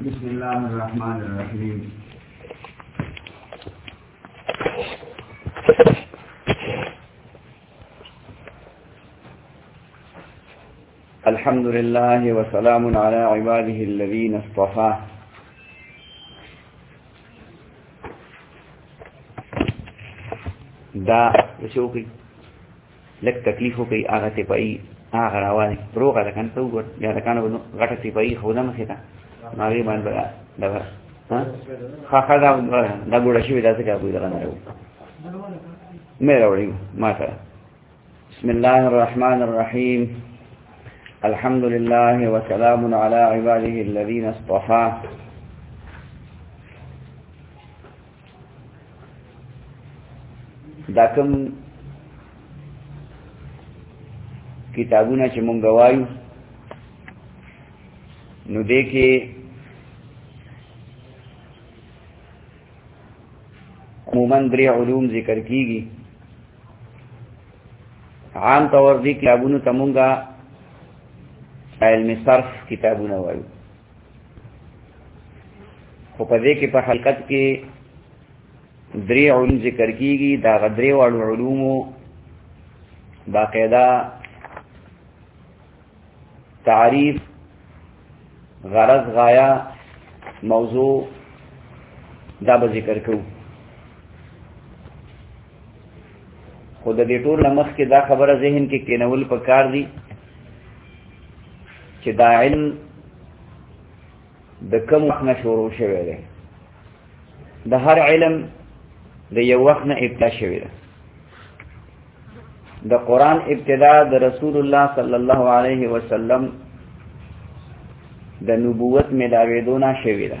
بسم الله الرحمن الرحیم الحمد لله وسلام على عباده الذين اصطفاه دا شوقي لک تکلیف کوي هغه ته پي هغه راوالي روغ ده کنه ته وګور یا ده کنه غټه ته پي خو نه مخه تا ما وی باندې بلا دا ها خا خا دا دا ګوډ شي ودا څه کوي دا نه راو مې راوړي ما سره بسم الله الرحمن الرحيم الحمد لله وسلام على عباده الذين اصطفى دا کوم کتابونه چې مونږ وایو نو دې کې عموما درې علوم ذکر کیږي عام طور دې کتابونو ته مونږه علم صرف کتابونه وایو خو په دې کې په حلقت کې درې علوم ذکر کیږي دا غدرې واړو علومو باقاعده تعریف غرض غایا موضوع دا به ذکر کوو خو د دې ټول مخ کې دا خبره ذهن کې کینول پکار دي چې دا علم د کوم وخت نه شروع شوی دی د هر علم د یو وخت نه ابتدا شوی دی د قران ابتدا د رسول الله صلی الله علیه وسلم د نبوت ملاویدونه شوی دی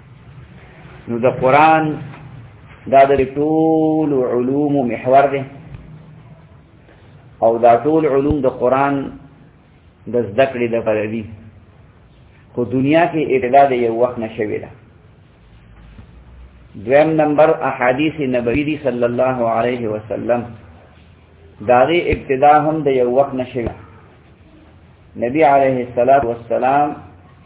نو د قران دا د ټول علوم محور دی او دا ټول علوم د قران د زده کړې د پر دي خو دنیا کې ابتدا د یو وخت نشوي ده دویم نمبر احادیث نبوی دی صلی الله علیه وسلم داغی ابتدا هم د یو وخت نشوی نبی علیه السلام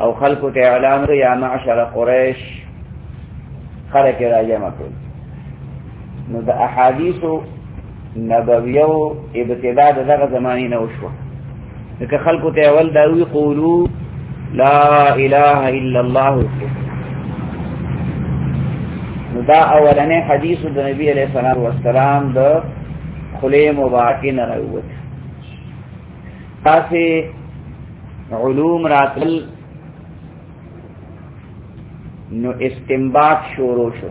او خلکو ته اعلان وکړ یا معشر قریش خلک را جمع کړل نو د احادیثو نبویو ابتدا د دغه زمانی نه وشو ځکه خلکو ته اول دا وی قولو لا اله الا الله نو دا اولنې حدیث د نبی علیہ الصلوۃ والسلام د خلی مبارک نه راووت تاسې علوم راتل نو استنباط شروع شو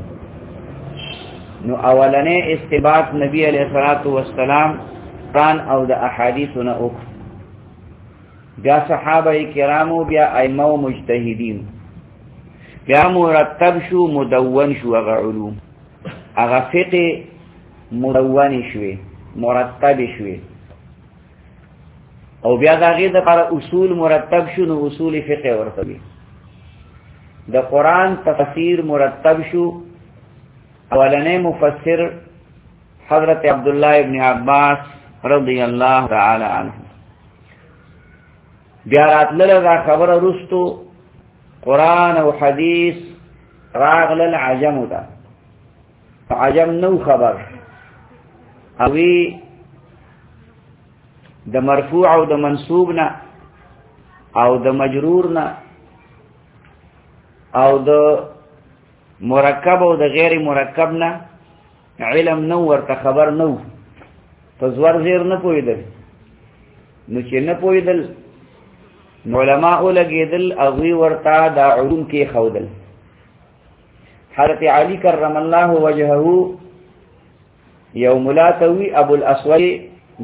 نو اولنې استنباط نبی علیہ الصلوۃ والسلام قرآن او د احادیث نه وک بیا صحابه کرامو بیا ائمه او مجتهدین بیا مرتب شو مدون شو هغه علوم هغه فقه مدون شوه مرتب شوه او بیا دا غي د پر اصول مرتب شو نو اصول فقه ورته وي د قران تفسیر مرتب شو اولنې مفسر حضرت عبد الله ابن عباس رضی الله تعالی عنہ بیا راتلل دا خبره رستو قران او حدیث راغلل عجمو ده عجم نو خبر اوی د مرفوع او د منصوب نه او د مجرور نه او د مرکب او د غیر مرکب نه علم نو ورته خبر نو په زور زیر نه پویدل نو چې نه پویدل علماء لګیدل او ورته دا علوم کې خودل حضرت علی کرم الله وجهه یو مولا توی ابو الاسود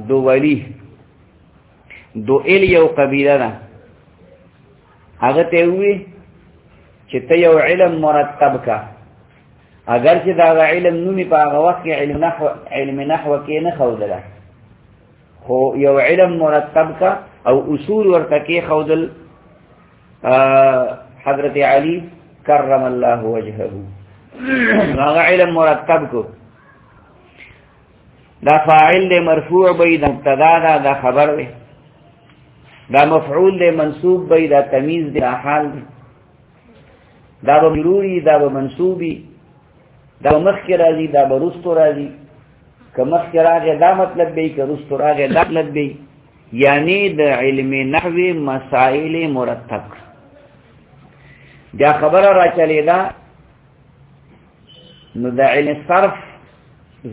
دو ولی دو ال یو قبیله ده هغه ته وی چې ته یو علم مرتب کا اگر چې دا علم نومي په هغه وخت کې علم نحو علم نحو کې نه خوله خو یو علم مرتب کا او اصول ورته کې خودل حضرت علی کرم الله وجهه هغه علم مرتب کو دا فاعل دی مرفوع به د مبتدا دا, دا خبر دی دا مفعول دی منصوب به دا تمیز دی حال دی دا به مروری دا به منصوبی دا به مخکې راځي دا به رستو راځي که مخکې راغې دا مطلب به که رستو راغې دا مطلب به یعنی د علم نحو مسائل مرتب دا خبره را چلی دا نو د علم صرف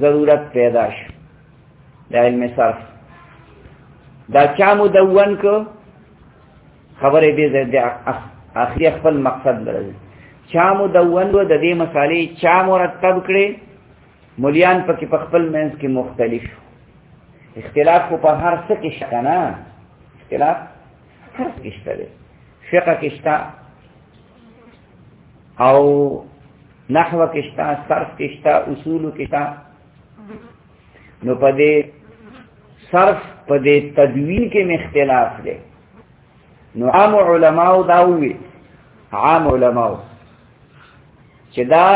ضرورت پیدا شو د علم صرف دا چا مدون کو خبره دې د اخري خپل مقصد لري چا مدون و د دې مسالې چا مرتب کړي مليان پکې په خپل منځ کې مختلف اختلاف خو په هر څه کې شته نه اختلاف هر څه کې شته دی فقه کې شته او نحو کې شته صرف کې شته اصول کې شته نو په دې صرف په دې تدوین کې اختلاف دی نو عام علماو دا وی عام علماو چې دا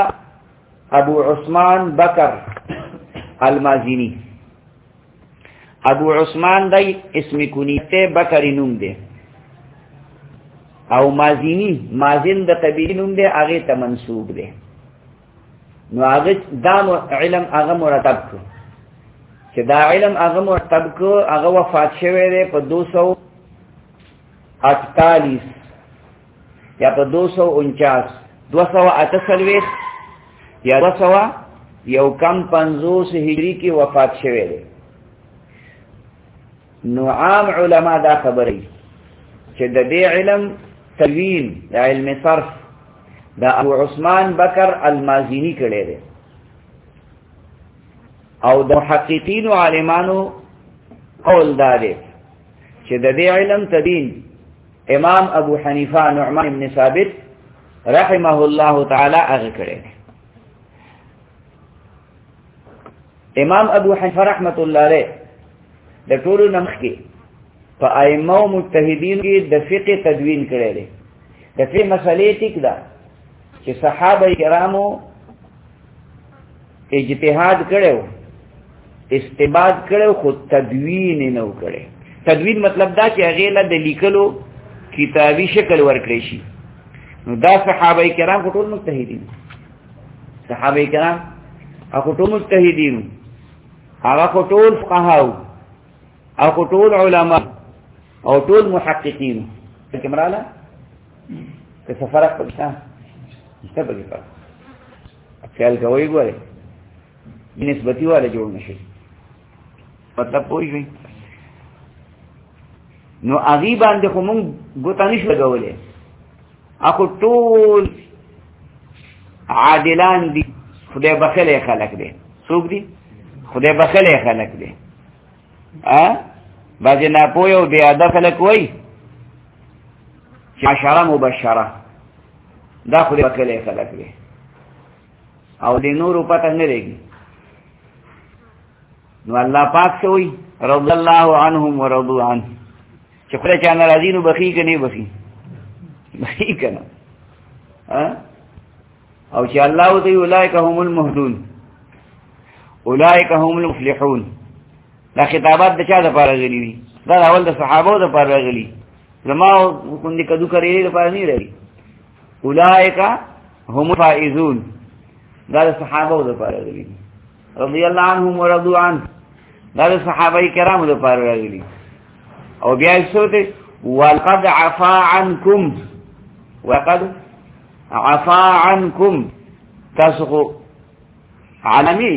ابو عثمان بکر المازینی ابو عثمان دای اسم کنیته بکر نوم دی او مازینی مازین د قبیله نوم دی هغه ته منسوب دی نو هغه دا علم هغه مرتب کړ چې دا علم هغه مرتب کړ هغه وفات شوی دی په 248 یا په 249 248 یا 200 یو کم 50 هجری کې وفات شوه دی نو عام علما دا خبرې چې د دې علم تلوین د علم صرف د ابو عثمان بکر المازینی کړي دی او د محققین او عالمانو قول دا دی چې د دې علم تدین امام ابو حنیفه نعمان ابن ثابت رحمه الله تعالی هغه کړی امام ابو حنیفه رحمت الله علیه د ټولو نمخ کې په ائمه او مجتهدین کې د فقه تدوین کړی دی د فقه مسلې ټیک ده چې صحابه کرامو اجتهاد کړو استباد کړو خو تدوین نه وکړي تدوین مطلب دا چې هغه له د لیکلو کتابي شکل ورکړي شي نو دا صحابه کرام ټول مجتهدین صحابه کرام هغه ټول مجتهدین هغه ټول فقهاو او ټول علما او ټول محققین کومراله که څه فرق پکې نشته پکې فرق خیال کوي ګوره نسبتي والا جوړ نشي مطلب پوه شئ نو اغي باندې خو مونږ ګوتا نشو لګولې اخو ټول عادلان دي خدای بخله خلق دي څوک دي خدای بخله خلق دي ا بعضی ناپوی او بیا د خلک وای چې عشره مبشره دا خو دې وکړي خلک دې او دې نور پته نه لګي نو الله پاک څه وای رضی الله عنهم ورضوا عنه چې خدای چا ناراضی نو بخی کني بخی بخی کنه ها او چې الله وتعالى اولئک هم المهدون اولئک هم المفلحون دا خطابات د چا د پاره غلي دي دا اول د صحابه د پاره غلي زما کوم دي کدو کړی د پاره نه لري اولئک هم فائزون دا د صحابه د پاره غلي رضی الله عنهم ورضوا عنه دا د صحابه کرامو د پاره غلي او بیا څه ته وقد عفا عنكم وقد عفا عنكم تاسو خو عالمي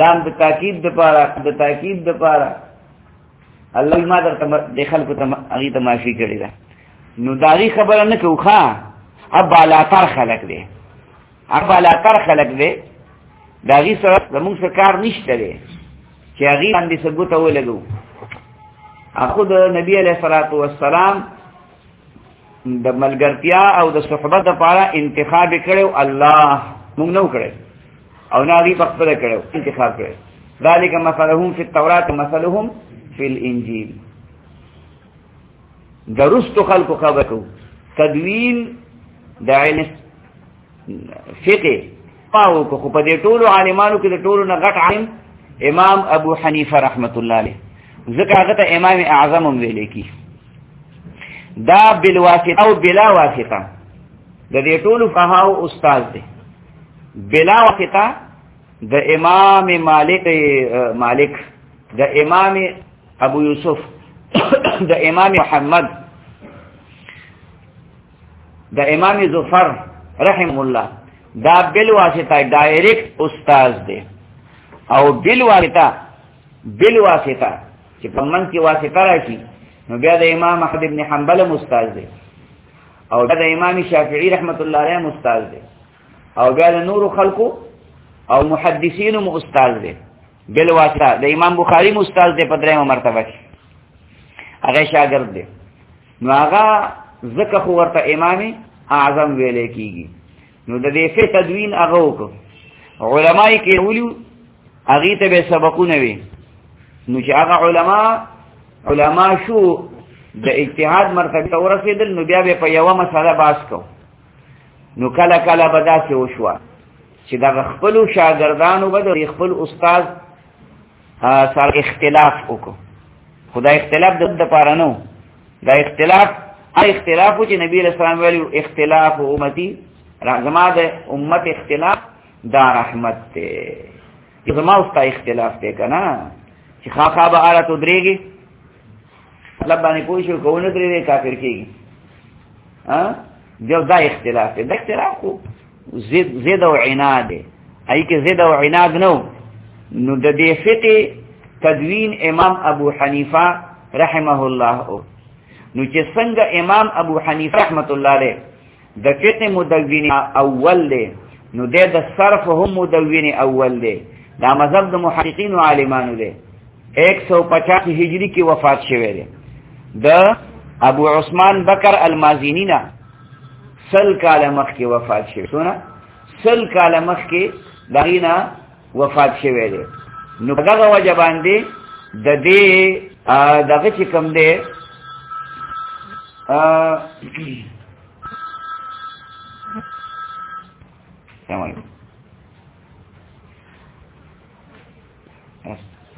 لام د تاکید د پاره د تاکید د پاره الله ما درته د خلکو ته هغه ته معافي کړی ده نو داغي خبره نه کوخه ابا لا تر خلق دی ابا لا تر خلق دی داغي سره زموږ سره کار نشته دی چې هغه باندې سګوته ولګو اخو د نبی علیہ الصلوۃ والسلام د ملګرتیا او د صحبت لپاره انتخاب کړو الله موږ نو کړو او نه دی خپل کړو انتخاب کړو ذالک مثلهم فی التوراۃ مثلهم فی الانجیل درست خلق خبرو تدوین د علم فقه پاو کو په دې ټولو عالمانو کې د ټولو نه غټ عالم امام ابو حنیفه رحمت الله علیه ځکه هغه ته امام اعظم هم ویل کی دا بالواسطه او بلا واسطه د دې ټولو فقهاو استاد دی بلا واسطه د امام مالک مالک د امام ابو یوسف د امام محمد د امام ظفر رحم الله دا بل واسطه ډایرکټ استاد دی او بل واسطه بل واسطه چې په من کې واسطه راشي نو بیا د امام احمد ابن حنبل استاد دی او دا د امام شافعی رحمت الله علیه استاد دی او بیا د نور خلقو او محدثین مو استاد دی بل واسطه د امام بخاری مو استاد دی په درېمه مرتبه کې هغه شاګرد دی نو هغه ځکه خو ورته امام اعظم ویل کیږي نو د دې فه تدوین هغه وکړو علماي کې ویلو هغه ته به سبقونه وي نو چې هغه علما علما شو د اجتهاد مرتبه ته ورسېدل نو بیا به په یو مسله باس کو نو کله کله به داسې وشوه چې د خپل شاګردانو به د خپل استاد سره اختلاف وکړو خدای اختلاف د د پاره نو دا اختلاف ا اختلاف چې نبی رسول الله ویلو اختلاف امتی زما د امت اختلاف دا رحمت ته زما اوستا اختلاف ته کنه چې خاخا به آله تدریږي مطلب باندې پوه شو کوونه درې کافر کېږي ها جو دا اختلاف دی دا اختلاف خو زید زید او عناد دی ای کې زید او عناد نو نو د دې فقه تدوین امام ابو حنیفه رحمه الله او نو چې څنګه امام ابو حنیفه رحمت الله علیه د فقه مدون اول دی نو د صرف هم مدون اول دی دا مذهب د محققین او عالمانو دی 150 هجری کې وفات شوه دی د ابو عثمان بکر المازینی نه سل کال مخکې وفات شوه سونه سل کال مخکې دغینا وفات شوی دی نو دغه وجه باندې د دې دغه چې کوم دی السلام علیکم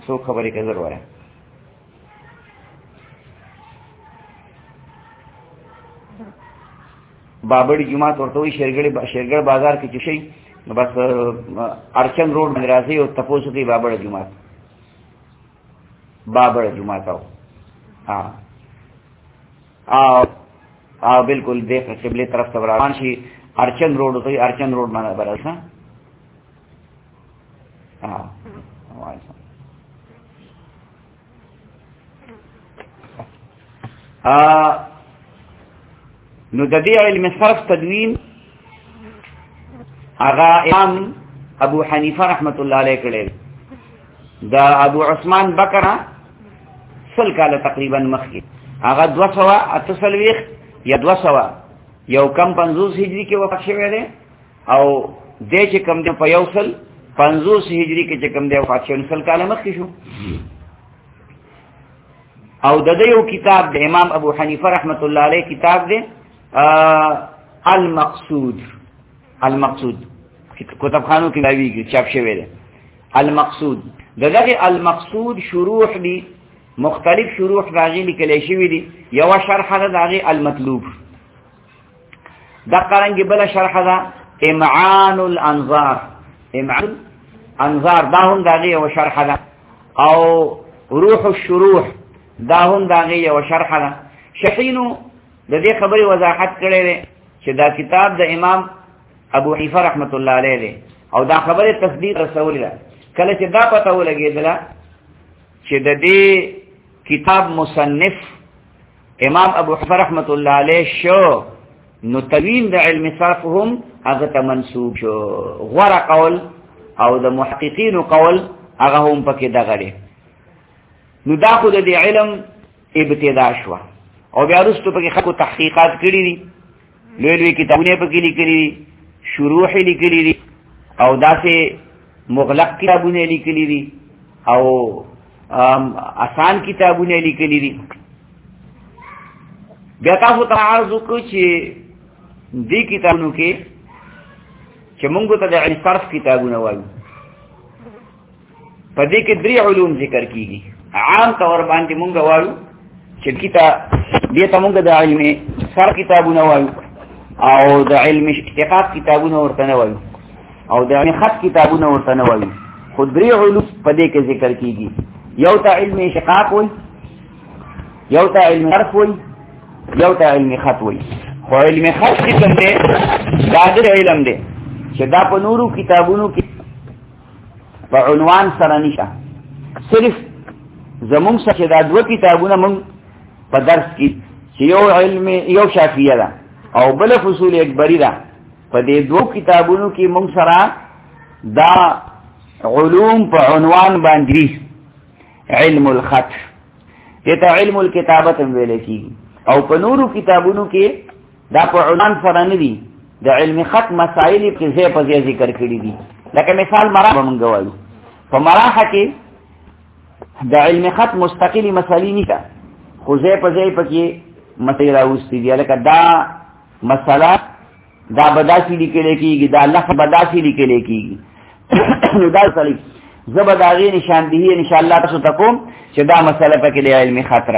څو خبرې کوي ضروري بابړي جمعه ورته وي شیرګړي شیرګړ بازار کې چشي نو بس ارچن روډ باندې راځي او تپوسو کې بابړ جمعه بابړ جمعه تاو ها او او بالکل دې قبله طرف ته روان شي ارچن روډ ته ارچن روډ باندې برسه ها وایسه نو د دې علم صرف تدوین هغه امام ابو حنیفه رحمت الله علیه کړي دا ابو عثمان بکر سل کاله تقریبا مخکې هغه 200 اتصل ویخ یا 200 یو کم 50 هجری کې وفات شوی دی او د چې کم د په یو سل 50 هجری کې چې کم دی وفات شو نسل کاله مخکې شو او د یو کتاب د امام ابو حنیفه رحمت الله علیه کتاب دی المقصود المقصود کتابخانو کې لاویږي چاپ شوی دی المقصود دغه المقصود شروح دی مختلف شروح راغلي کلی شوی دی یو شرح هغه دغه المطلوب دا قرنګ بل شرح دا امعان الانظار امعان انظار دا هم دا غي او شرح دا او روح الشروح دا هم دا غي او شرح دا شحینو د دې خبرې وضاحت کړې ده چې دا کتاب د امام ابو حنیفه رحمت الله علیه دی او دا خبره تصدیق رسول ده کله چې دا پته ولګېدله چې د دې کتاب مصنف امام ابو حفر رحمت الله علیه شو نو توین د علم صرف هم هغه ته منسوب شو غره قول او د محققین قول هغه هم پکې دغه لري نو دا خو د علم ابتدا شو او بیا وروسته پکې خلکو تحقیقات کړی دي لوی لوی کتابونه پکې لیکلي دي شروح لیکلي دي او داسې مغلق کتابونه لیکلي دي او آسان کتابونه لیکلي دي بیا تاسو ته عرض وکړو چې دې کتابونو کې چې موږ ته د علم صرف کتابونه وایو په دې کې درې علوم ذکر کیږي عام طور باندې مونږ وایو چې کتاب دې ته مونږ د علم سر کتابونه وایو او د علم اشتقاق کتابونه ورته نه وایو او د علم خط کتابونه ورته نه وایو خو درې علوم په دې کې ذکر کیږي یو ته علم اشتقاق وایي یو ته علم حرف وایي یو ته علم خط وایي خو علم خط کې څه دی دا د علم دی چې دا په نورو کتابونو کې په عنوان سره نشه صرف زمونږ څخه دا دوه کتابونه مونږ په درس کې چې یو علم یو شافعیه ده او بل فصول اکبری ده په دې دوه کتابونو کې مونږ سره دا علوم په عنوان باندې علم الخط دته علم الكتابه ویل کی او په نورو کتابونو کې دا په عنوان سره نه دي د علم خط مسائل په ځای په ځای ذکر کړی دي لکه مثال مرا به مونږ وایو په مراح کې د علم خط مستقلی مسالې نه ده خو ځای په ځای پکې مسائل راوستي دي لکه دا مسله دا بداسي لیکل کېږي دا لفظ بداسي لیکل کېږي نو دا سړي زبر دا غي نشان دی ان شاء الله تاسو تکوم چې دا مسله پکې د علم خطر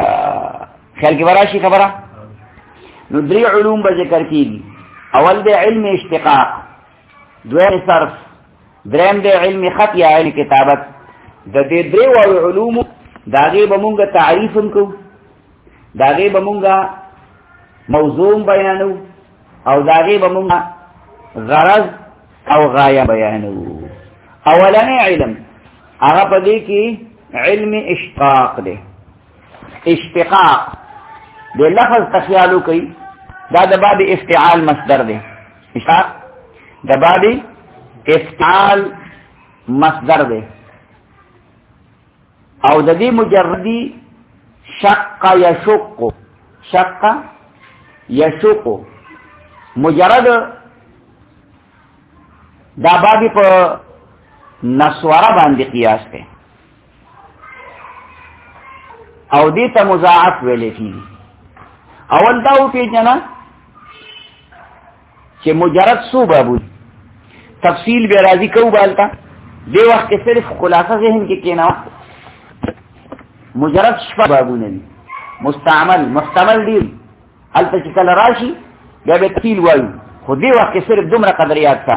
خیال کې وراشي خبره نو درې علوم به ذکر کیږي اول به علم اشتقاق دویم صرف دریم به علم خط یا علم کتابت د دې درې وړو علوم داغه به مونږه تعریف هم کو داغه به مونږه موضوع بیانو او داغه به مونږه غرض او غایه بیانو اولنې علم هغه په دې کې علم اشتقاق دی اشتقاق د لفظ تخیالو کوي دا د باب افتعال مصدر دی اشتقاق د باب افتعال مصدر دی او د دې مجردی شق یشق شق یشق مجرد دا باب په نسوارا باندې قیاس دی او دې ته مضاعف ویل کیږي اول دا و پیژنه چې مجرد سو بابو تفصیل به راضی کو بالتا دې وخت کې صرف خلاصه ذهن کې کېناو مجرد شپه بابو نه دي مستعمل مستعمل دي البته چې کله راشي بیا به تفصیل وایو خو دې وخت کې صرف دومره قدریات ته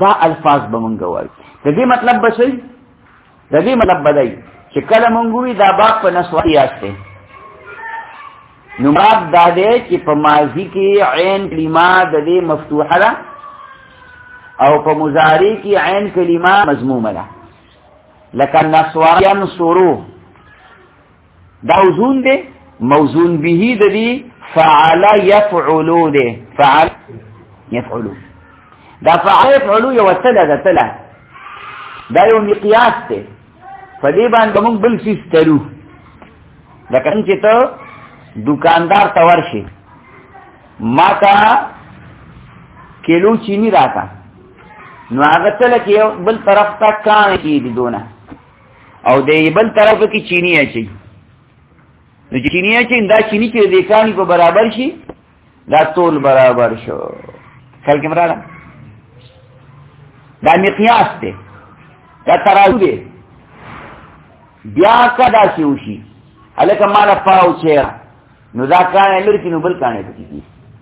دا الفاظ به مونږ وایو د دې مطلب به شي د دې مطلب بدای چې کله مونږ وی دا باب په نسواري یاسته نو مراد دا دی چې په ماضی کې عین کلمه د دې مفتوحه ده او په مضارع کې عین کلمه مضمومه ده لکه نسوارا ينصرو دا وزون دی موزون به د دې فعل يفعلو دی فعل يفعلو دا فعل يفعلو یو تله ده تله دا یو مقیاس دی په دې باندې موږ بل څه ستلو دا کله چې ته دکاندار ته ورشي ما تا کیلو چینی راکا نو هغه تل کې بل طرف ته کان کیږي دونه او د بل طرف کې چینی اچي نو چې چینی اچي دا چینی چې د کانی په برابر شي دا ټول برابر شو خلک مراله دا مقیاس دی دا ترازو دی بیا کدا سی وشي الکه مال پاو چیر نو دا کانه لري نو بل کانه کوي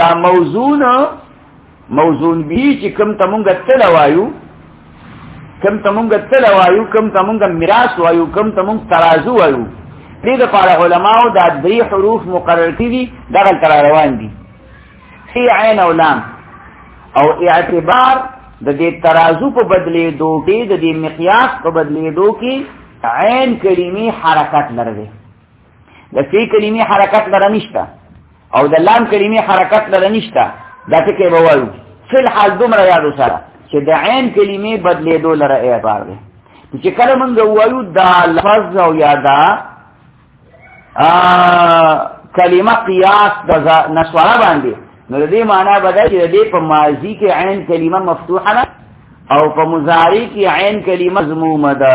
لا موزون موزون بی چې کم ته مونږ تل وایو کم ته مونږ تل وایو کم ته مونږ میراث وایو کم ته مونږ ترازو وایو دې د پاره علماو دا درې حروف مقرر کړي دغه تر روان دي سی عین او لام او اعتبار د دې ترازو په بدلې دوه د دې مقیاس په بدلې دوه کې عین کلمې حرکت لري د فی کلمې حرکت لره نشته او د لام کلمې حرکت لره نشته دا ټکی به وایو فی الحال دومره یادو سره چې د عین کلمې بدلېدو لره اعتبار دی چې کله موږ وایو دا لفظ او یا دا کلمه قیاس د نسواره باندې نو دې معنا به دا چې دې په ماضی کې عین کلمه مفتوحه او په مضارع کې عین کلمه مضمومه ده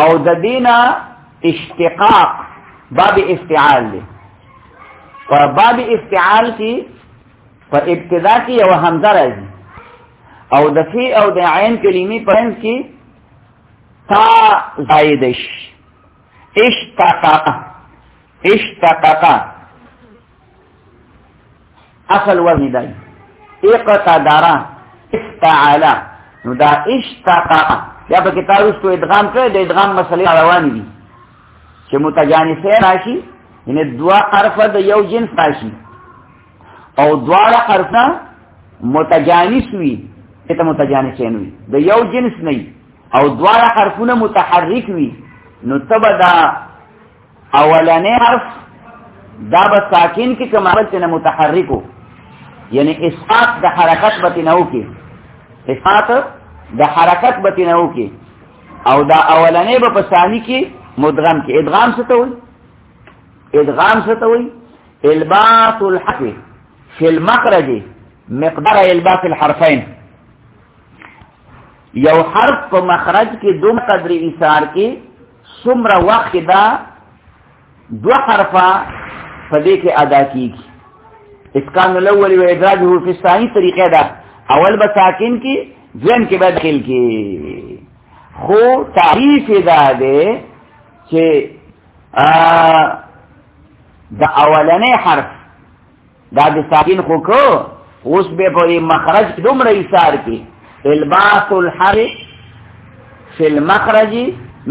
او د دینا اشتقاق باب افتعال دی په باب افتعال کې په ابتدا کې یو همزه راځي او د فی او د عین کلمې په منځ کې تا زائدش اشتقاق اشتقاق اصل وزن دی اقتدارا افتعالا نو دا اشتقا یا په کتابوس کو ادغام کړی د ادغام مسلې روان دي چې متجانسه راشي یعنی دوا حرف د یو جنس راشي او دواړه حرفه متجانس وي ته متجانس نه وي د یو جنس نه او دواړه حرفونه متحرک وي نو تبدا اولنې حرف دا به ساکن کې کوم عمل ته متحرکو یعنی اسقاط د حرکت به نه وکي اسقاط د حرکت به نه وکي او دا اولنې به په ثاني کې مدغم کې ادغام څه ته وایي ادغام څه ته وایي الباس الحق في المخرج مقدار الباس الحرفين یو حرف په مخرج کې دوم قدر ایثار کې څومره وخت کې دا دوه حرفه په دې کې ادا کیږي اسکان الاول و ادراجه فی الثانی طریقه ده اول به ساکن کې ځین کې به داخل کې خو تعریف دا ده چې د اولنې حرف دا د ساکن خو کو اوس به په مخرج دومره ایثار کی الباس الحرف فی المخرج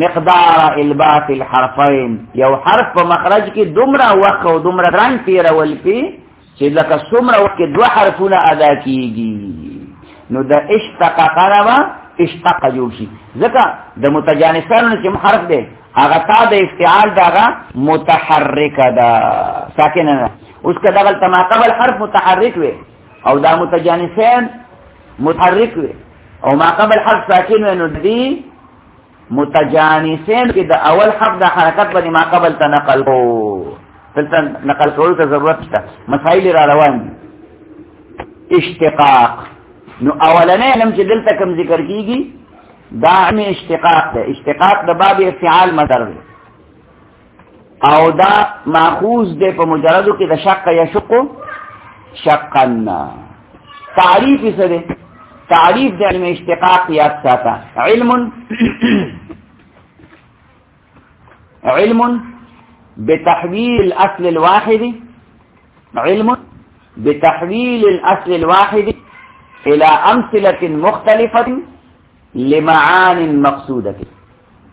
مقدار الباس الحرفین یو حرف په مخرج کې دومره وخت او دومره رنگ تیرول کې چې لکه څومره وخت دوه حرفونه ادا کیږي نو د اشتق قربا اشتق جوړ شي ځکه د متجانسانو چې حرف دی هغه تا د افتعال دغه متحرک ده ساکن نه اوس که دغل تما قبل حرف متحرک وي او دا متجانسین متحرک وي او ما قبل حرف ساکن وي نو دی متجانسین کې د اول حرف د حرکت باندې ما قبل ته نقل کو دلته نقل کولو ته ضرورت شته مسائل را روان دي اشتقاق نو اولنې علم چې دلته کوم ذکر کیږي دا علم اشتقاق ده اشتقاق د باب افعال مدر ده او دا ماخوذ دی په مجردو کې د شق یشق شقنا تعریف څه دی تعریف د علم اشتقاق یاد ساته علم علم بتحويل الاصل الواحد علم بتحويل الاصل الواحد الى امثله مختلفه لمعان مقصوده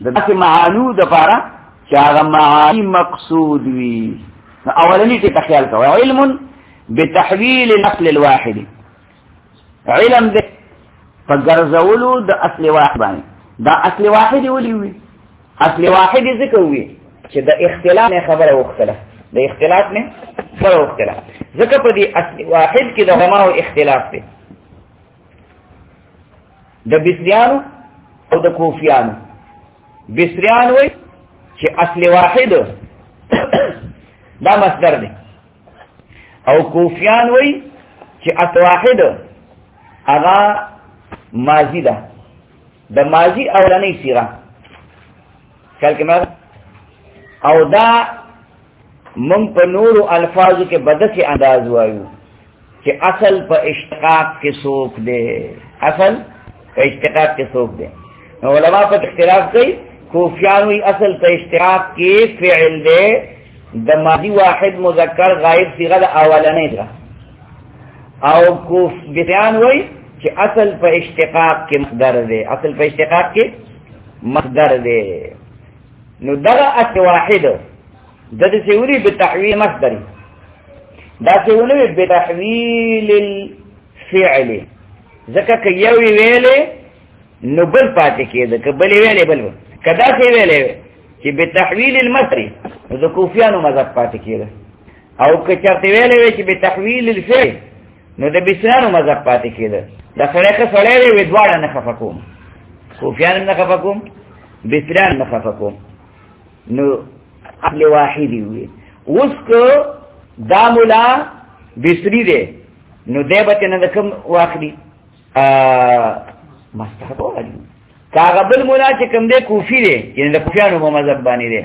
د داسې معانو د پاره چې هغه معانی مقصود وي اولنی ټی تخیل کوي علم بتحویل الاصل الواحد علم د فګرزولو د اصل واحد باندې دا اصل واحد ولي وي اصل واحد ذکر وي چې د اختلاف نه خبره وختله د اختلاف نه خبره وختله ځکه په دې اصل واحد کې د علماو اختلاف دی د بسریانو او د کوفیانو بسریان وای چې اصل واحد دا مصدر دی او کوفیان وای چې اصل واحد هغه ماضی ده د ماضی اولنۍ سیره کلکه او دا من په نورو الفاظو کې بدسې انداز وایو چې اصل په اشتقاق کې څوک دی اصل په اشتقاق کې څوک دی نو علما په اختلاف کوي کوفیان وی اصل په اشتقاق کې فعل دی د ماضی واحد مذکر غائب صيغه د اولنې ده او کوف بیان وی چې اصل په اشتقاق کې مصدر دی اصل په اشتقاق کې مصدر دی نو دغه اس واحد د دې سیوري به تحویل مصدر دا سیونه به تحویل الفعل ځکه که یو ویلې نو بل پاتې کېده که بل ویلې بل کدا سی ویلې چې به تحویل المصدر د کوفیانو مذهب پاتې کېده او که چرته ویلې چې به تحویل الفعل نو د بسرانو مذهب پاتې کېده د سړی که سړی دی وې دواړه نه خفه کوم صوفیان نه خفه کوم بسران نه خفه کوم نو اهل واحدی وي اوس که دا مولا بسری دی نو دی به تېنه د کوم واخلي مستحب واخلي که هغه بل مولا چې کوم دی کوفي دی یعنې د کوفیانو په مذهب باندې دی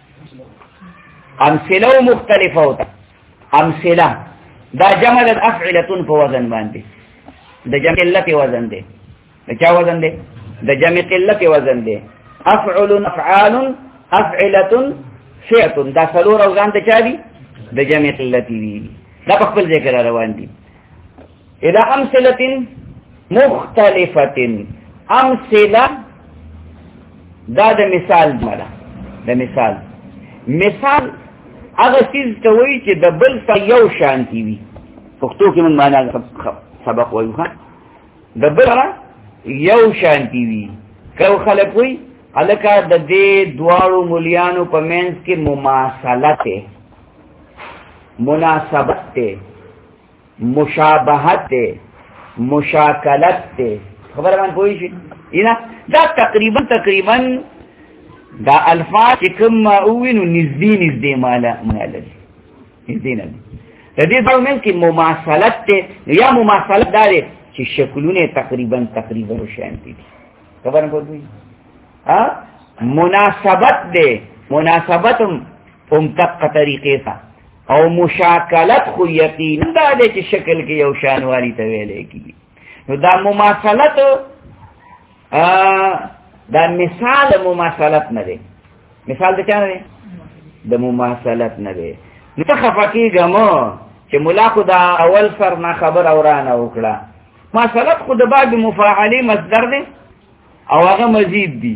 امثله مختلفه وته امثله دا جمع د افعله په وزن باندې د جمع قلت وزن دی د چا وزن دی د جمع قلت وزن دی افعل افعال افعله فعه دا څلور اوزان د چا دي د جمع قلت دي دا په خپل ذکر روان دي الى امثله مختلفه امثله دا د مثال جمله د مثال مثال هغه چیز ته وایي چې د بل سره یو شان کی وي پښتو کې موږ معنا سبق وایو ها د بل سره یو شان کی وي کو خلک وایي الکه د دې دواړو مليانو په منځ کې مماثلت مناسبت ته مشابهت دی مشاکلت دی خبر باندې پوي شي اینا دا تقریبا تقریبا دا الفاظ چې کوم اوینو نږدې نږدې مالا مالا دي نږدې نه د دې په من کې مماثلت ته یا مماثلت دار چې شکلونه تقریبا تقریبا شان دي خبر نه کوي ها مناسبت ده مناسبت هم تک طریقې سره او مشاکلت خو یقینا دا دی چې شکل کې یو شانوالي ته ویل کېږي نو دا مماثلت دا مثال مماثلت نه دی مثال د چا نه دی د مماثلت نه دی نو ته خفه کېږه مو چې ملا خو دا اول سر نه خبر او رانه وکړه مماثلت خو د باب مفاعلې مصدر دی او هغه مزید دی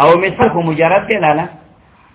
او مثال خو مجرد دی نه نه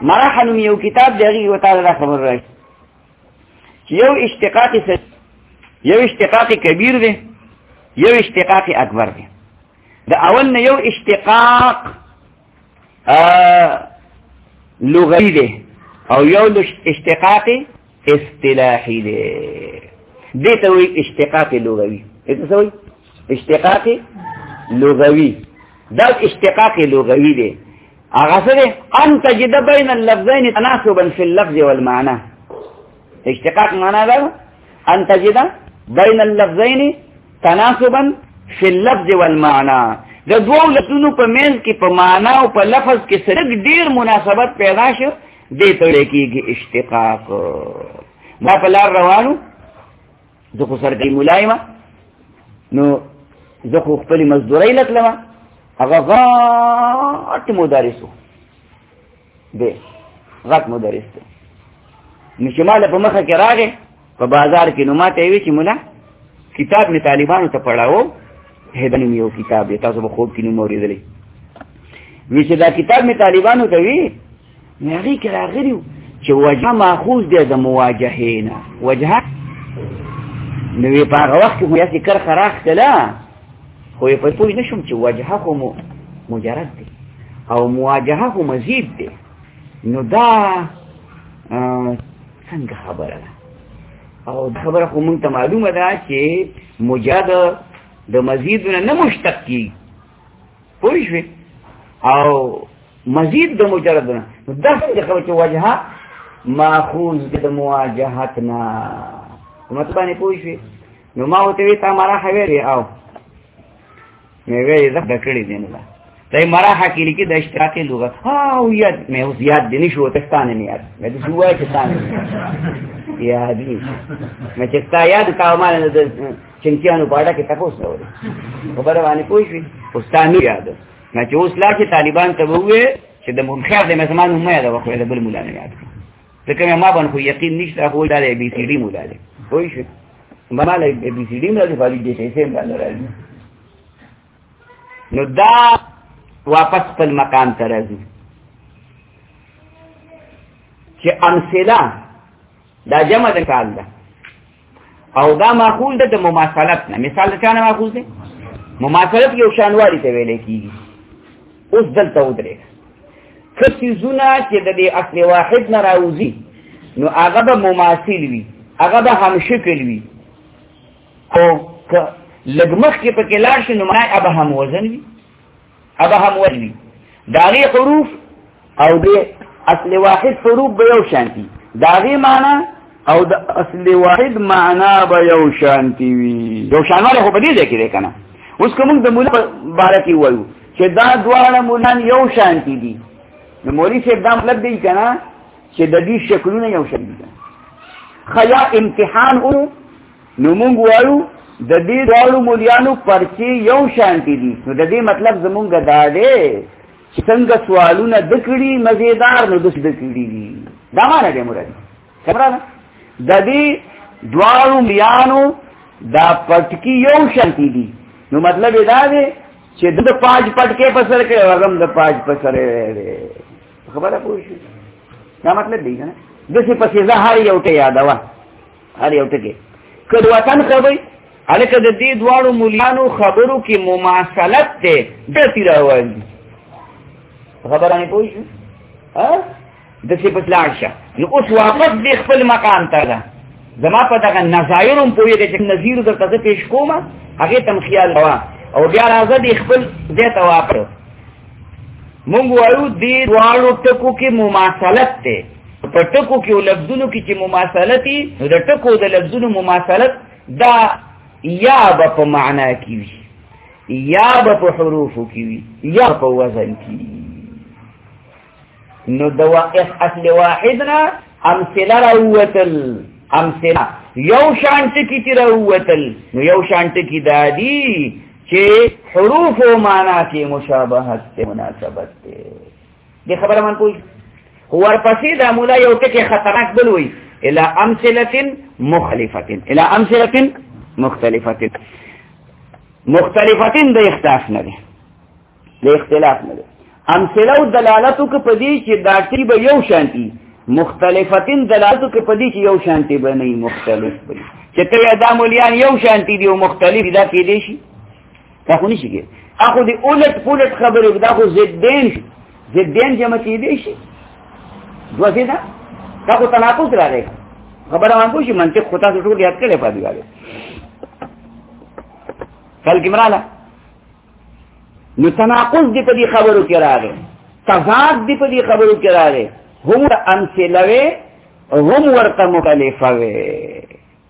مراحه نوم یو کتاب دی هغه وتعالی دا خبر راځي یو اشتقاق سر یو اشتقاق کبیر دی یو اشتقاق اکبر دی د اول نه یو اشتقاق لغوی دی او یو اشتقاق اصطلاحي دی دې ته وایي اشتقاق لغوي دې ته وایي اشتقاق لغوي دا اشتقاق لغوي دی هغه سره ان تجد بین اللفظین تناسبا فی اللفظ والمعنى اشتقاق معنا دا ان تجد بین اللفظین تناسبا فی اللفظ والمعنى د دوو لفظونو په منځ کې په معنا او په لفظ کې سره ډیر مناسبت پیدا شو دې ته لیکيږي اشتقاق ما په لار روانو زه خو سره کې ملایمه نو زه خو خپل مزدوري لکلم هغه غاټ مدرسو دې غاټ مدرس ته نو شمال په مخه کې راغې په بازار کې نو ماته وی چې مولا کتاب می طالبانو ته پڑھاو هدن یو کتاب دی تاسو به خوب کې نوم اوریدلی وی چې دا کتاب می طالبانو ته وی نغی کې راغلی چې وجه ماخوذ دی د مواجهه نه وجه نو وی په هغه وخت کې مو یاسي کر خراخ تلا خو په پوه نشم چې وجه خو مجرد دی او مواجهه خو مزید دی نو دا څنګه خبره ده او خبره خو مونږ ته معلومه ده چې مجاد د مزید نه مشتق کی پوه شئ او مزید د مجرد نه دا څنګه خبره چې وجهه ماخوذ د مواجهت نه مطلب نه پوه شئ نو ما وته وی تا مرا حویری او میوه یې زده کړې دي نه ته مراحه کې لیکي د اشتراکي لغت ها او یاد مې اوس یاد دي نشو ته ستانه نه یاد مې د جوای کې ستانه یاد دي مې چې تا یاد کا مال د چنکیانو پاډه کې تاسو نه وره خبره باندې کوی شي اوس تا نه یاد مې چې اوس لا چې طالبان ته ووې چې د مونږ خیر د مسلمان مې یاد وکړل بل مولا نه یاد ځکه ما باندې خو یقین نشته خو دا بي سي ډي مولا دی وای شو ما له بي سي ډي نه دی فالي دي سي باندې راځي نو دا واپس خپل مقام ته راځي چې امثله دا جمع د کال ده او دا معقول ده د مماثلت نه مثال چا نه معقول ده مماثلت یو شانوالي ته ویل کیږي اوس دلته ودرې کسي زونه چې د دې اصل واحد نه راوځي نو هغه به مماثل وي هغه به هم شکل وي او لګمخ کې پکې لاړ شي نو معنی به هم وزن وي هغه هم وجني داغي حروف او د اصل واحد حروف به یو شانتي داغي معنی او د اصل واحد معنا به یو شانتی وي یو شانواله خو په دې ځای کې دی کنه اوس کوم د مولا په باره کې وایو چې دا دواړه مولان یو شانتی دي نو مولوی صاحب دا مطلب دی کنه چې د دې شکلونه یو شان دي خیا امتحان او نو مونږ وایو د دې دواړو مولیانو پرچې یو شانتی دي نو د دې مطلب زمونږ دا دی چې څنګه سوالونه د کړي مزیدار نو د د کړي دي دا معنی دی مراد خبره ده د دې دواړو مولیانو دا پټکی یو شانتی دي نو مطلب دا دی چې د پاج پټکې په سر کې هغه د پاج په سر خبره پوه شو دا مطلب دی نه د څه په سزا هر یو ته یادوه هر یو ټکی که د وطن خبرې هلکه د دې دواړو مولیانو خبرو کې مماثلت دی داسې راوایي خبره مې پوه شو داسې پس لاړ شه نو اوس واپس دې خپل مقام ته ده زما په دغه نظایر هم پوهېږي چې نظیر درته زه پېښ کوم هغې ته هم خیال کوه او بیا راځه دې خپل ځای ته واپس مونږ وایو دې دواړو ټکو کې مماثلت دی په ټکو کې او لفظونو کې چې مماثلت نو د ټکو د لفظونو مماثلت دا یا به په معنا کې وي یا به په حروفو کې وي یا په وزن کې نو د واقف اصل واحدنا امثله راوتل امثله یو شان ټکی تی راوتل نو یو شان ټکی دادی چې حروف او معنا کې مشابهت ته مناسبت ده دې خبره من پوي ورپسې دا مولا یو ټکی خطرناک بل وي الى امثله مخالفه الى امثله مختلفه مختلفه د اختلاف نه دي د اختلاف نه دي امثله او دلالتو کې پدې چې دا ټی به یو شانتي مختلفتین دلالتو کې پدې چې یو شانتي به نه مختلف وي چې ته دا مولیان یو شانتي دي او مختلف دا کې دي شي دا خو نشي کېږي اخو دې اولټ پولټ خبرې دا خو زدين شي زدين جمع کې دي شي دوه څه دا دا خو تناقض راغی خبره باندې شي منطق خو تاسو ټول یاد کړئ په دې اړه کله کې مراله نو تناقض دې په دې خبرو کې راغی تضاد دې په دې خبرو کې راغی هم امثله وي هم ورته مختلفه وي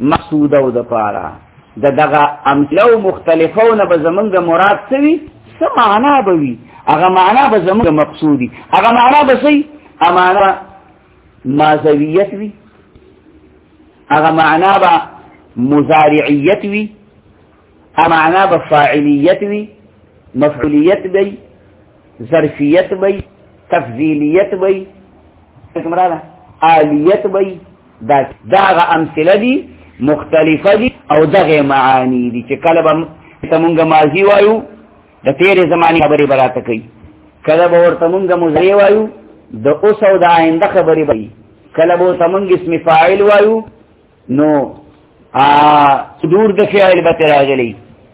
مقصود او د پاره د دغه امثله مختلفو نه به زمونږ مراد څه وي څه معنا به وي هغه معنا به زمونږ مقصودی هغه معنا به څه امانه مازویت وي هغه معنا به مضارعیت وي هغه معنا به فاعلیت وي مفعولیت به ظرفیت به تفضیلیت به کومه راځه آلیت به دا داغه امثله دي مختلفه دي او دغه معانی دي چې کله به تمونګ ماضی وایو د تیرې زماني خبرې براته کوي کله به ورته مونږ مزری وایو د اوس او د آینده خبرې به کله به تمونګ اسم فاعل وایو نو ا صدور د فعل به راغلی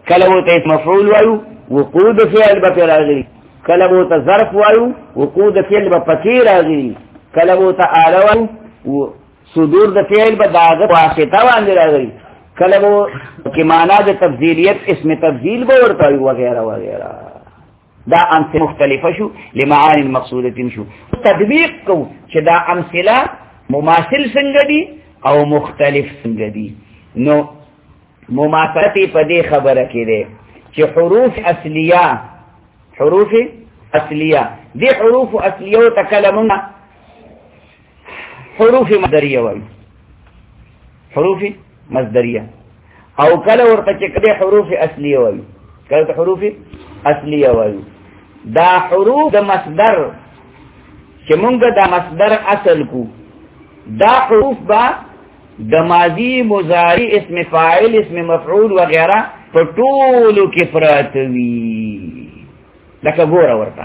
کله وو ته مفعول وایو وقوع د فعل به راغلی کله وو ته ظرف وایو وقوع د فعل به پکې راغلی کله وو ته اله وایو صدور د فعل به داغه واسطه باندې راغلی کله وو کې معنا د تفضیلیت اسم تفضیل به ورته وایو وغیرہ وغیرہ دا امثله مختلفه شو لمعان مقصوده شو تطبیق کو چې دا امثله مماثل څنګه دي او مختلف څنګه دي نو مماثلت په دې خبره کې ده چې حروف اصليه حروف اصليه دي حروف اصليه تکلمنا حروف مدریه وایي حروف مصدریه او کله ورته چې کله حروف اصلیه وایي کله حروف اصلیه وایي دا حروف د مصدر چې مونږ دا مصدر اصل کو دا حروف با د ماضی مضارع اسم فاعل اسم مفعول وغیرہ په ټولو کې پراته وي لکه ګوره ورته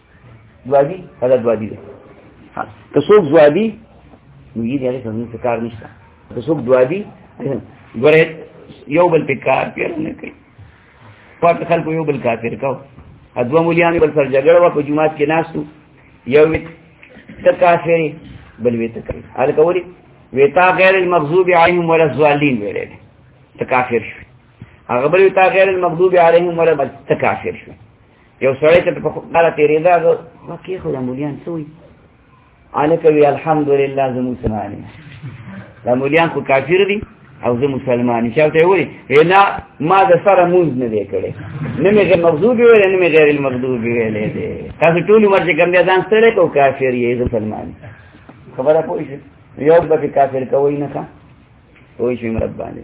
ځوابي هغه ځوابي دی که څوک ځوابي نو یې دغه څنګه څه کار نشته که څوک ځوابي ګوره یو بل په کار پیر نه کوي پات خلکو یو بل کافر کاو ادو مولیان بل سر جګړه وا په جمعات کې ناستو یو وی ته کافر بل وی ته کوي هغه کوي وی تا غیر المغضوب علیهم ولا الضالین ویل ته کافر شو هغه بل وی تا غیر المغضوب علیهم ولا ته کافر شو یو سړی چې په خپل تیرې دا مکه خو د مولیان سوی انا کوي الحمدلله زه مسلمان یم دا مولیان خو کافر دي او زه مسلمان یم شاو ته وایي نه ما د سره مونږ نه دی کړی نه مې غیر مغضوب ویل نه مې غیر المغضوب ویل دي تاسو ټول عمر چې کوم ځان سره کو کافر یې زه مسلمان خبره پوه شئ یو به کافر کوي نه کا پوه شئ مربانه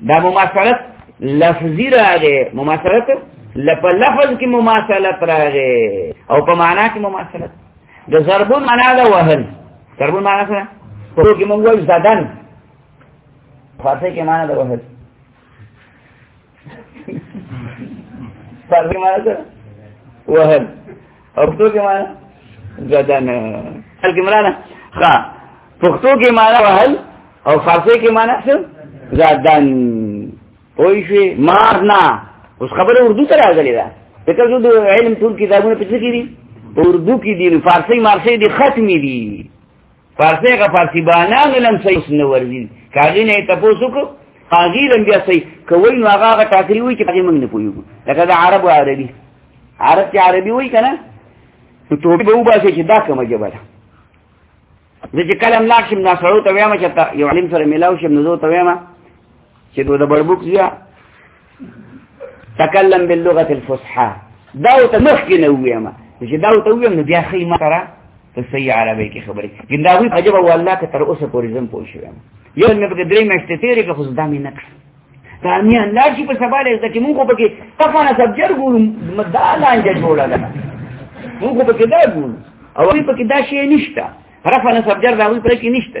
دا مماثلت لفظی راغی مماثلت لپ لفظ کې مماثلت راغی او په معنا کې مماثلت د ضربون معنا دا وهل ضربون معنا څه په کې موږ وایو زدن فارسی کې معنا دا وهل فارسی معنا څه وهل پښتو کې معنا غدن هل کې معنا ښا پښتو کې معنا وهل او فارسی کې معنا څه غدن وای شي مارنا اوس خبره اردو ته راغلي ده دغه زو د علم ټول کتابونه پڅ کړي اردو کې دي فارسی مارسی دي ختمي دي فارسی غا فارسی بانان لم صحیح سن ورزی کاغی نه تپوسو کو کاغی لم بیا صحیح کوی نو هغه هغه ټاکری وای چې هغه موږ نه پویو لکه دا عرب او عربي عرب چې عربي وای کنه نو ته به وباسي چې دا کومه جبه ده زه چې کلم لاکشم ناسړو ته وایم چې یو علم سره ملاو شم نو زه ته وایم چې نو د بړبوک ځیا تکلم باللغه الفصحى دا ته مخ کې نه ویم چې دا ته ویم نو بیا خې ما ترا په صحیح عربی کې خبرې ګندا وی عجب والله ته تر اوسه پورې زم پوه شوم یو مې په درې مشته تیرې کې خو ځدامې نه کړ دا مې الله چې په سبا لري چې موږ په کې تفانه سبجر ګورم مدا لانجه جوړه ده موږ په کې دا ګورم او په کې دا شی نشته رفانه سبجر دا وی په کې نشته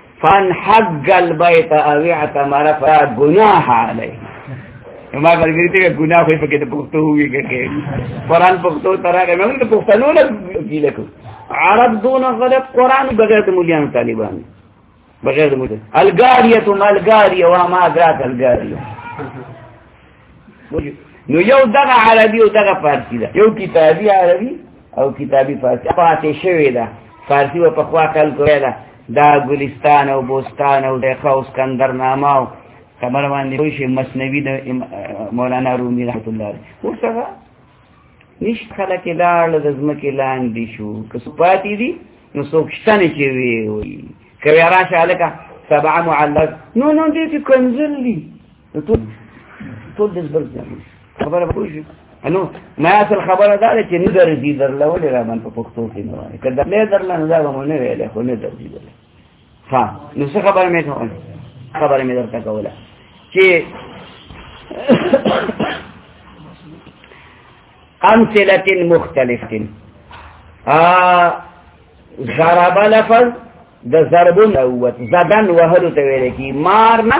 فان حق البيت او اعتمر فغناح عليه ما مرګري ته ګناه خو پکې ته پښتو وی ګټه قرآن پښتو ترغه موږ ته پښتنو نه کیله کو عرب دون غلط قرآن بغیر د مليان طالبان بغیر د مليان الګاریه مالګاریه وا ما ذات الګاریه نو یو دغه عربي او دغه فارسی ده یو کتابي عربي او کتابي فارسی پاتې شوی ده فارسی و په خوا کال کوي ده دا ګلستان او بوستان او دغه او اسکندر نامه او کمر باندې کوئی شي مسنوي د مولانا رومي رحمت الله علیه ورسره نش خلک لاړ د زمکه لاندې شو که سپاتې دي نو څوک شته نه چې وي کوي راشه الکه سبع معلق نو نو دې کې کنزل دي ټول ټول د زبر خبره پوه شي نو ما اصل خبره دا ده چې نه درځي درله ولې را باندې په پښتو کې نه وایي که درله درله نه دا به مو نه ویلې خو نه درځي درله ها نو څه خبره مې کوله خبره مې درته کوله چې امثله مختلفه ا ضرب لفظ د ضربون اوت زدن وهلو ته ویل کی مار نه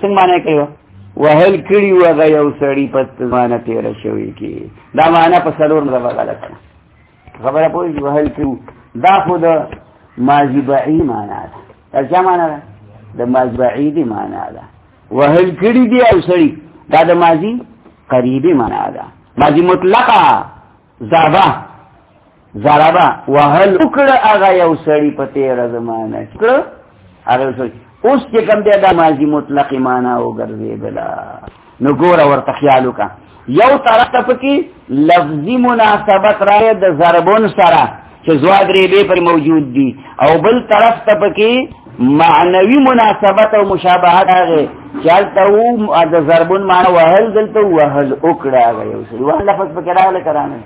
څنګه معنی کوي وهل کړي وغه یو سړی په زمانه تیر شوی کی دا معنی په سلور نه غلط خبره پوي وهل کړي دا خو د ماضی بعی معنی ده دا څه معنی ده د ماضی بعی دی معنی ده وهل کړي دی او سړی دا د ماضی قریبی معنی ده ماضی مطلقه زابا زارابا وهل وکړه هغه یو سړی په تیر زمانہ کې کړه هغه یو سړی اوس چې کوم دی دا ماضی مطلق معنا وګرځیدلا نو ګوره ورته خیال وکړه یو طرف ته پکې لفظي مناسبت راځي د ضربون سره چې زواد ریبې پر موجود دي او بل طرف ته پکې معنوي مناسبت او مشابهت هغه چلته وو د ضربون معنی وهل دلته وهل وکړه هغه یو څه وهل لفظ پکې راغله کرانه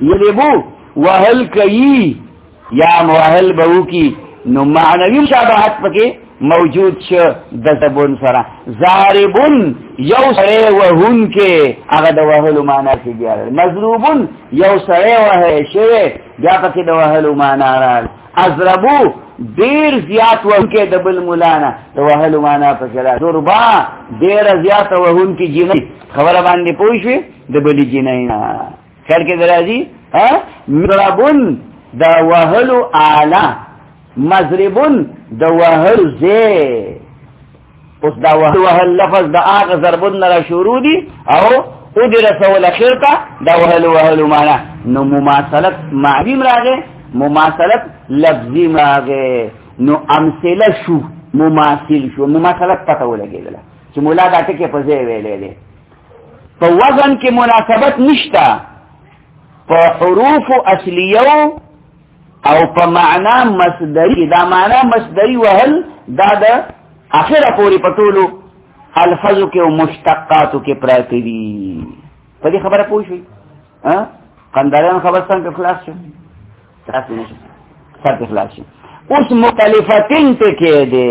یلیبو وهل کوي یا موهل بو کی نو معنوي مشابهت پکې موجود شو د زبون سره زاربون یو سره وهون کې هغه د وهلو معنا کې بیا مضروبون یو سره وه شوی بیا پکې د وهلو معنا را ازربو ډیر زیات وهون کې د بل مولانا د وهلو معنا پکې را زربا ډیر زیات وهون کې جنې خبره باندې پوښوي د بل جنې نه خیر کې درازي ها مضربون د وهلو اعلی مضربون د وهل زه اوس دا وهل وهل لفظ د هغه ضربون نه شروع دي او او دې رسول اخر ته دا وهل وهل معنا نو مماثلت معنی راغې مماثلت لفظي راغې نو امثله شو مماثل شو مماثلت پته ولګېدله چې مولا دا ټکی په ځای ویلې دی په وزن کې مناسبت نشته په حروف اصلیو او په معنا مصدری دا معنا مصدری وهل دا د اخره پوری پټولو الفاظو کې او مشتقاتو کې پراته دي په دې خبره پوه شئ ها قنداران خبر څنګه خلاص شو تاسو نه سر خلاص شو اوس مختلفتین ته کې دي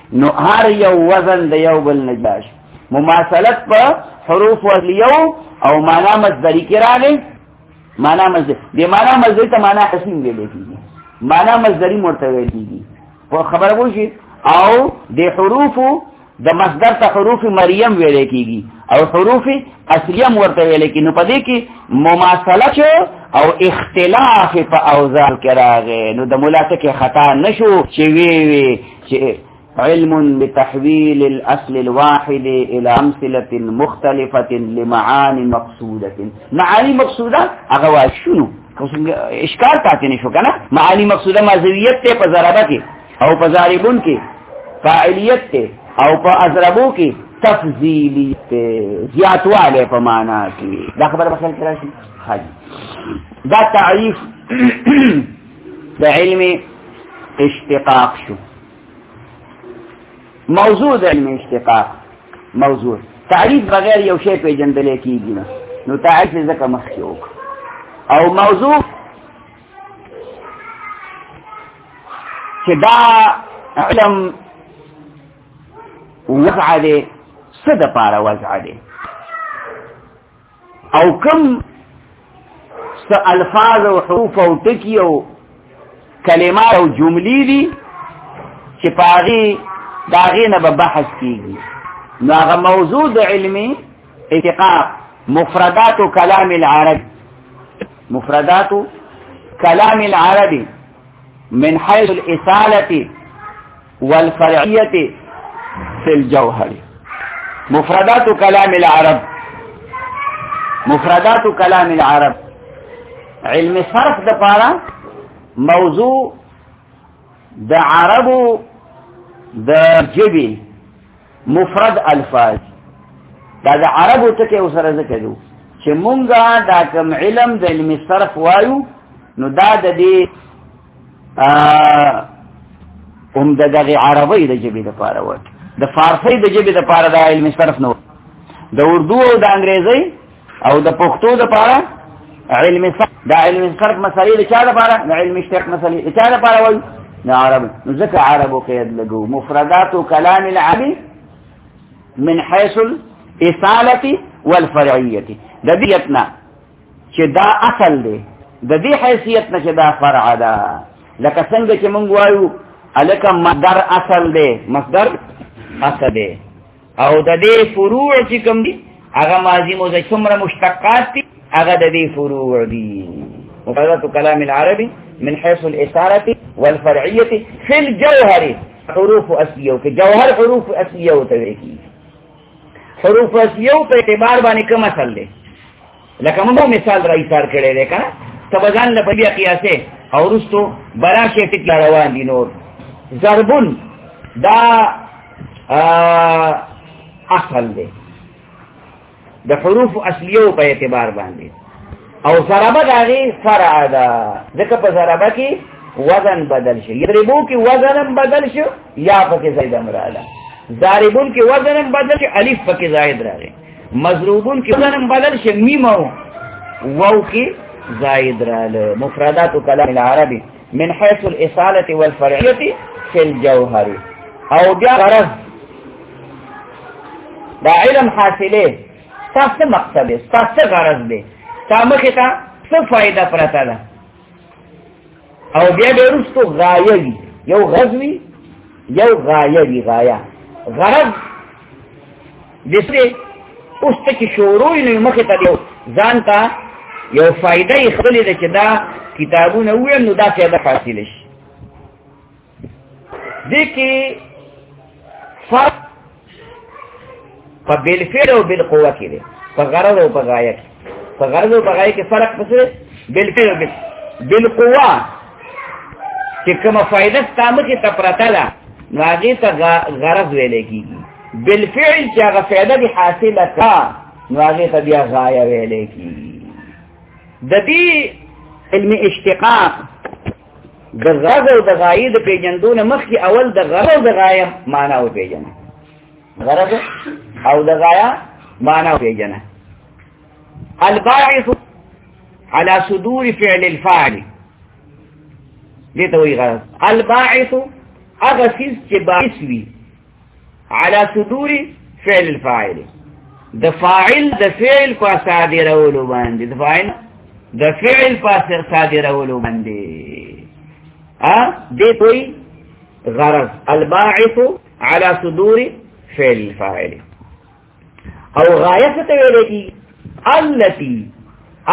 نو هر یو وزن د یو بل نه جاش مماثلت په حروف وزلیو او معنا مصدری کې راغی معنا مصدر د معنا مصدر ته معنا قسم ویل کیږي معنا مصدری مرته ویل کیږي په خبره وشي او د حروف د مصدر ته حروف مریم ویل کیږي او حروف اصلیه مرته ویل کیږي نو پدې کې مماثلت او اختلاف په اوزان کې راغی نو د ملاته کې خطا نشو چې وی وی چې علم بتحويل الاصل الواحد الى امثله مختلفه لمعاني مقصوده معاني مقصوده هغه شنو اشکال پاتې نشو کنه معاني مقصوده مازویت ته په ضربه کې او په ضاربون کې فاعلیت ته او په ازربو کې تفضیلی ته زیاتواله په معنا کې دا خبره مثلا کړی حاجی دا تعریف د علم اشتقاق شو موضوع د علم اشتقاق موضوع تعریف بغیر یو شی پیژندل کیږي نه نو تعریف ځکه مخکې وک او موضوع چې دا علم وضع دی څه د پاره وضع دی او کم س الفاظ او حروف او ټکی او کلمات او جملې دي چې پاغي داغې نه به بحث کیږي نو هغه موضوع د علمي اتقاق مفردات کلام العرب مفردات کلام العربي من حيث الإسالة والفرعیت فی الجوهر مفردات کلام العرب مفردات کلام العرب علم صرف د پاره موضوع د عربو د جبی مفرد الفاظ دا د عربو ټکی سره ذکر دي چې مونږه دا کوم علم د علم صرف وایو نو دا د دې هم د دغه عربی د جبې د پاره و د فارسی د جبې د پاره د علم صرف نو د اردو او د انګریزي او د پښتو د پاره علم صرف د علم صرف مسلې د چا د پاره د علم اشتق مسلې د چا د پاره وایي د عرب نو ځکه عربو قید لګو مفردات کلام العربي من حيث الاصاله والفرعيه د دې چې دا اصل دی د دې حیثیت نه چې دا فرع ده لکه څنګه چې مونږ وایو الکه مصدر اصل دی مصدر اصل دی او د دې فروع چې کوم دي هغه ماضی مو څومره مشتقات دي هغه د دې فروع دي مقدرة كلام العربي من حيث الإثارة والفرعية في الجوهر حروف أسلية وفي جوهر حروف أسلية وتويكي حروف اصلیو په اعتبار باندې کوم اصل دی لکه موږ مثال را ایثار کړی دی کنه تبزان له بیا قیاسه او رستو برا شی ټیک روان دي نور ضربن دا اصل دی د حروف اصلیو په اعتبار باندې او ضربه د هغې فرع ده ځکه په ضربه کې وزن بدل شي یضربو کې وزن هم بدل شي یا پکې زائد هم راغله ضاربون کې وزن هم بدل شي الف پکې زائد راغی مضروبون کې وزن هم بدل شي میم او واو کې زائد راغله مفردات کلام العربي من حيث الاصاله والفرعيه في الجوهر او بیا غرض دا علم حاصله ستاسو مقصد دی ستاسو غرض دی ستاسو مخې ته څه فائدہ پرته ده او بیا به ورستو غایه وي یو غزوی یو غایه وي غایه غرض د څه اوس ته کې شروع نه مخې ته یو ځان ته یو فائدہ یې خپلې ده چې دا کتابونه ویم نو دا فائدہ حاصل شي دې کې فرق په بل فعل او بل قوه کې دی په غرض او په غایه کې په غرض او په غایه کې فرق پس بل فعل او بل بل قوه چې کومه فائدہ ستامه کې تپرته ده نو هغه ته غرض ویل کېږي بل فعل چې هغه فائدہ به حاصله کا نو هغه ته بیا غایه ویل کېږي د دې علم اشتقاق د غږ او د غایې د پیژندو نه مخکې اول د غږ او د غایه معنا وپېژنه غرض او د غایه معنا وپېژنه الباعث على صدور فعل الفاعل دې ته وایي غرض الباعث هغه څه چې باعث وي على صدور فعل الفاعل د فاعل د فعل په صادرولو باندې د فاعل د فعل په صادرولو باندې ا دې کوئی غرض الباعث على صدور فعل الفاعل او غایه څه ته ویل کېږي التي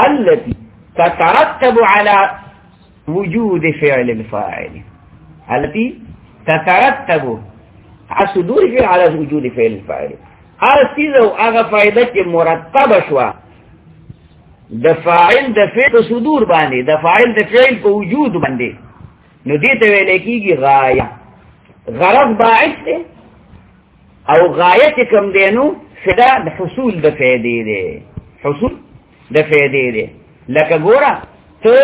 التي تترتب على وجود فعل الفاعل التي تترتب على صدور فعل على وجود فعل الفاعل هر چیز او هغه فائدہ چې مرتب شوه د فاعل د فعل په صدور باندې د فاعل د فعل په وجود باندې نو دې ته ویل کېږي غایه غرض باعث دی او غایه چې کوم دی نو فدا د حصول د فیدې دی حصول د فیدې دی لکه ګوره ته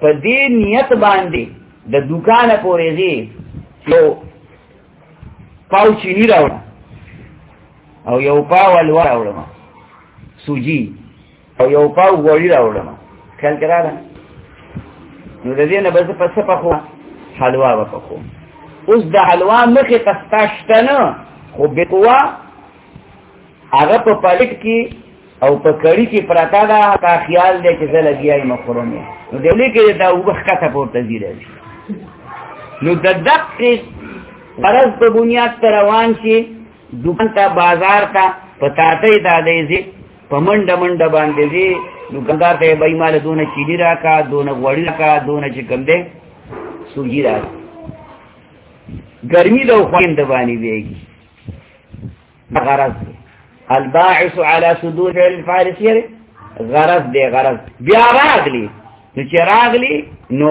په دې نیت باندې د دکان پورې دی یو پاو چینی راوړ او یو پاو الوار راوړم سوجی او یو پاو غوړی راوړم خیال کرا ده نو د دې نه بس په څه پخو حلوا وکړو اوس د حلوا مخې ته ستاشته نه خو بقوا هغه په پلیټ کې او په کړی کې پراته دا تا خیال دی چې زه لګیای مخروم یم نو د لیکې دا وبخکه ته پورته دی راځي نو د دقیق غرض په بنیاد روان شي دوکان ته بازار ته پتاته دا دیزي په منډه منډه باندې دي دوکاندار ته به مال دونه چيلي راکا دونه غوړي راکا دونه چې کم ده سوجي راکا ګرمي د خوین د باندې دیږي غرض الباعث على صدور الفارسيه غرض دی غرض بیا راغلی نو چې راغلی نو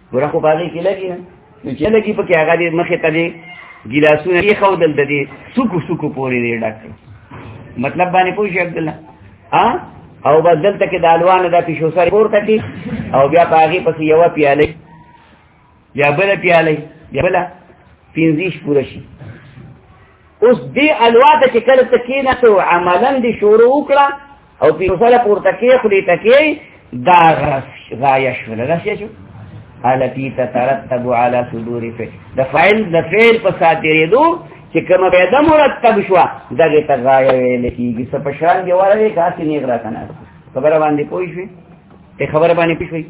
ګوره خو باندې کې لګي نو چې لګي په کې هغه دې مخې ته دې ګلاسونه یې خو دل دې سکو سکو پورې دې ډاکټر مطلب باندې پوښي عبد الله ها او بدل ته کې د الوان د پیشو سره پورته کی او بیا پاغي پس یو پیاله بیا بل پیاله بیا بل پینځیش پوره شي اوس دې الوا ته چې کله ته کېناست او عملا دې شروع وکړه او په مسله پورته کې خولې ته کې دا غایه شو نه راشي شو التي تترتب على صدور فعل د فعل د فعل په ساتېدو چې کوم پیدا مرتب شو دغه ته غایه ویل کېږي څه په شان دی ورته کاسې نه غلا کنه خبره باندې پوي شي ته خبره باندې پوي شي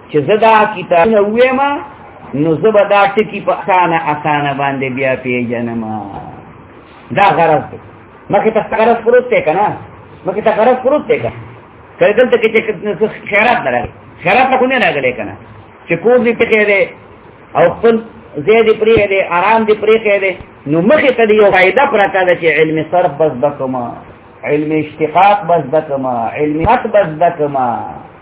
چې زدا کتاب نه وې ما نو زبا دا ټکی په اسانه اسانه باندې بیا پیژنم دا غرض دی مکه ته غرض پروت دی کنه مکه ته غرض پروت دی کنه کله دلته کې چې خیرات درل خیرات نه کونه راغلی کنه چې کور دې ټکی دی او خپل زید پرې دی آرام دې پرې کې دی نو مخه ته یو فائدہ پراته ده چې علم صرف بس بکما علم اشتقاق بس بکما علم حق بس بکما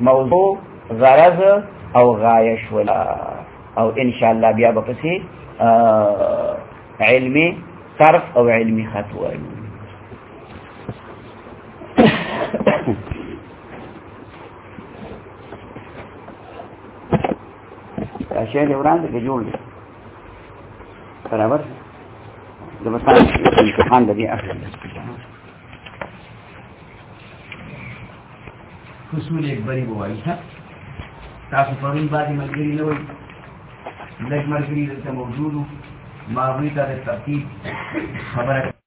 موضوع غرض او غایه شولا او ان شاء الله بیا به پسې علمي صرف او علمي خط وایو شی دی وړاندې کې جوړ دی برابر د مثال امتحان د دې اخلي حصول اکبری بوائی تھا تاسو پرون باندې ملګری نه وای لږ ملګری دلته موجود ما وی ته ترتیب خبره